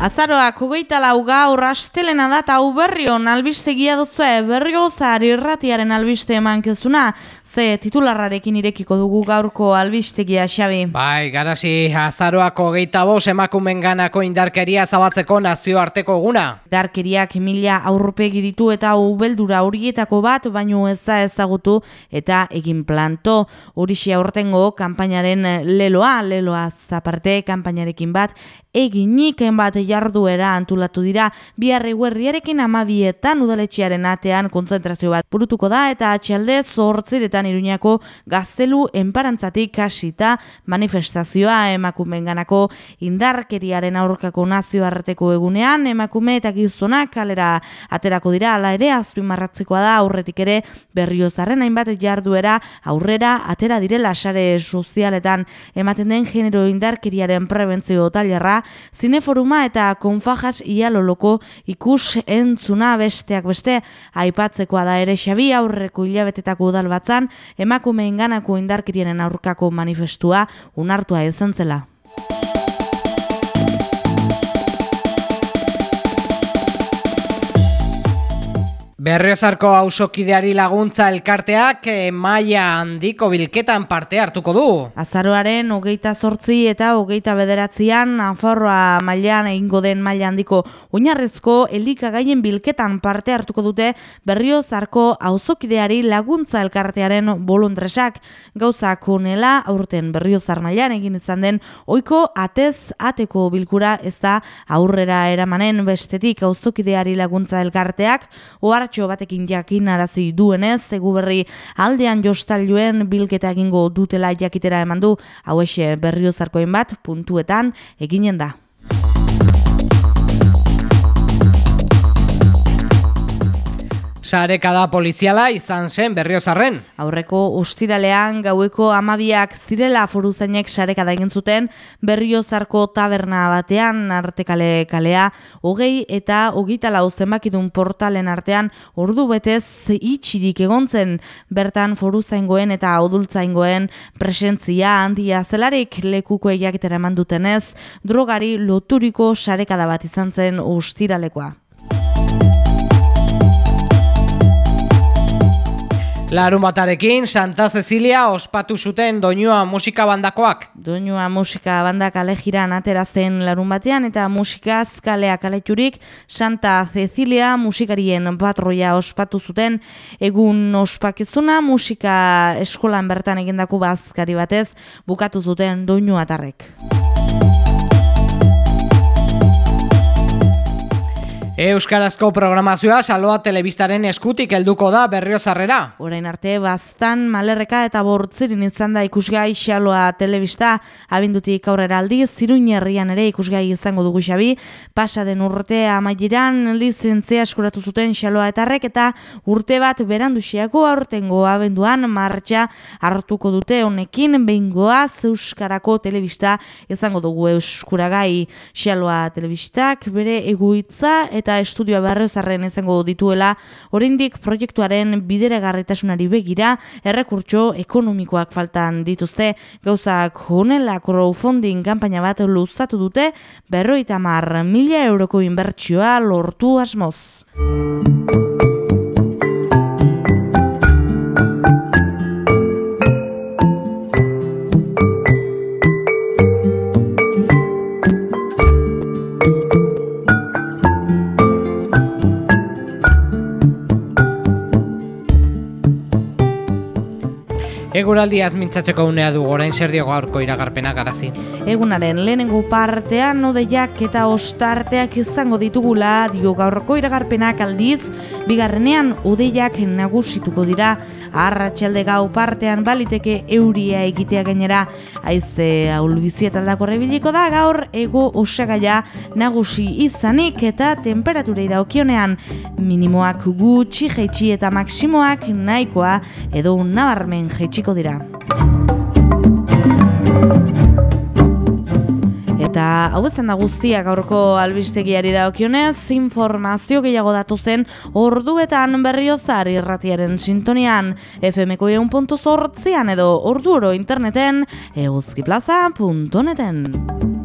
Azaroak hogeita lau gaur astelena da eta hau berrion albistegia dutzu berriozar irratiaren albiste eman kezuna, Ze titularrarekin irekiko dugu gaurko albistegia xabi. Bai, garasi azaroako geita bos emakumen ganako indarkeria zabatzeko nazioarteko eguna. Indarkeriak mila aurrupegi ditu eta ubeldura horietako bat, baino ez da ezagutu eta egin planto. Horixi aurtengo kanpainaren leloa, leloa zaparte kanpainarekin bat, eginik bat jarduera antulatu dira, biharre guerdiarekin amabietan udaletxearen atean konzentrazio bat burutuko da eta atxalde zortziretan iruñako gaztelu enparantzatik kasita manifestazioa emakumenganako indarkeriaren aurkako nazioarteko egunean emakume eta gizonak kalera aterako dira. Ala ere azpimarratzekoa da aurretik ere berriozarren hainbat jarduera aurrera atera direla sare sozialetan. Ematen den genero indarkeriaren prebentzio tailerra zineforuma eta konfajas ialoloko ikus entzuna besteak beste aipatzekoa da ere xabi aurreko hilabetetako udal batzan emakumeen ganako indarkirienen aurkako manifestua unartua izan. Berriozarko ausokideari laguntza elkarteak e, maia handiko bilketan parte hartuko du. Azaroaren hogeita zortzi eta hogeita bederatzean aforroa mailan egingo den maila handiko oinarrezko elikagaien bilketan parte hartuko dute Berriozarko auzokideari laguntza elkartearen boluntresak gauzak onela aurten Berriozar mailan egin izan den oiko atez ateko bilkura ez da aurrera eramanen bestetik auzokideari laguntza elkarteak oar martxo batekin jakin arazi duenez, egu berri aldean jostailuen bilketa egingo dutela jakitera eman du, hau berriozarkoen bat puntuetan eginen da. Sarekada poliziala izan zen berriozarren. Aurreko ustiralean gaueko amabiak zirela foruzainek sarekada egin zuten berriozarko taberna batean artekale kalea hogei eta hogita lau zenbakidun portalen artean ordu betez itxirik egontzen bertan foruzaingoen eta odultzaingoen presentzia handia zelarik lekuko egiakitera eman dutenez drogari loturiko sarekada bat izan zen ustiralekoa. Larun batarekin, Santa Cecilia ospatu zuten doinua musika bandakoak. Doinua musika bandak alejiran atera zen larun batean eta musika kaleak aleturik Santa Cecilia musikarien patroia ospatu zuten egun ospakizuna musika eskolan bertan egindako bazkari batez bukatu zuten doinua tarrek. Euskarazko programazioa saloa telebistaren eskutik helduko da berriozarrera. Orain arte, bastan malerreka eta bortzirin izan da ikusgai saloa telebista, abindutik aurrera aldi, zirun herrian ere ikusgai izango dugu xabi, pasa den urte amaieran lizentzia eskuratu zuten saloa etarrek eta urte bat berandusiako aurtengo abenduan martxa hartuko dute honekin. Behingoa zeuskarako telebista izango dugu euskuragai. Saloa telebistak, bere eguitza eta eta estudioa berrezarren izango dituela, oraindik proiektuaren bideragarritasunari begira, errekurtso ekonomikoak faltan dituzte, gauzak honela crowdfunding kanpaina bat luzatu dute, berroita mar mila euroko inbertsioa lortu asmoz. Eguraldiaz mintzatzeko unea du orain zer dio gaurko iragarpena garazi. Egunaren lehenengo partean odeiak eta ostarteak izango ditugula dio gaurko iragarpenak aldiz, bigarrenean odeiak nagusituko dira. Arratsalde gau partean baliteke euria egitea gainera. Aize aulbiziet aldako rebiliko da gaur ego osagaia nagusi izanik eta temperaturei daukionean minimoak gutxi jeitsi eta maksimoak nahikoa edo nabarmen jeitsiko dira. Eta hau ezen da guztiak aurko albistegiari da okionez, informazio gehiago datu zen orduetan berriozar irratiaren sintonian FMko egun puntu edo ordu oro interneten eguzkiplaza.neten.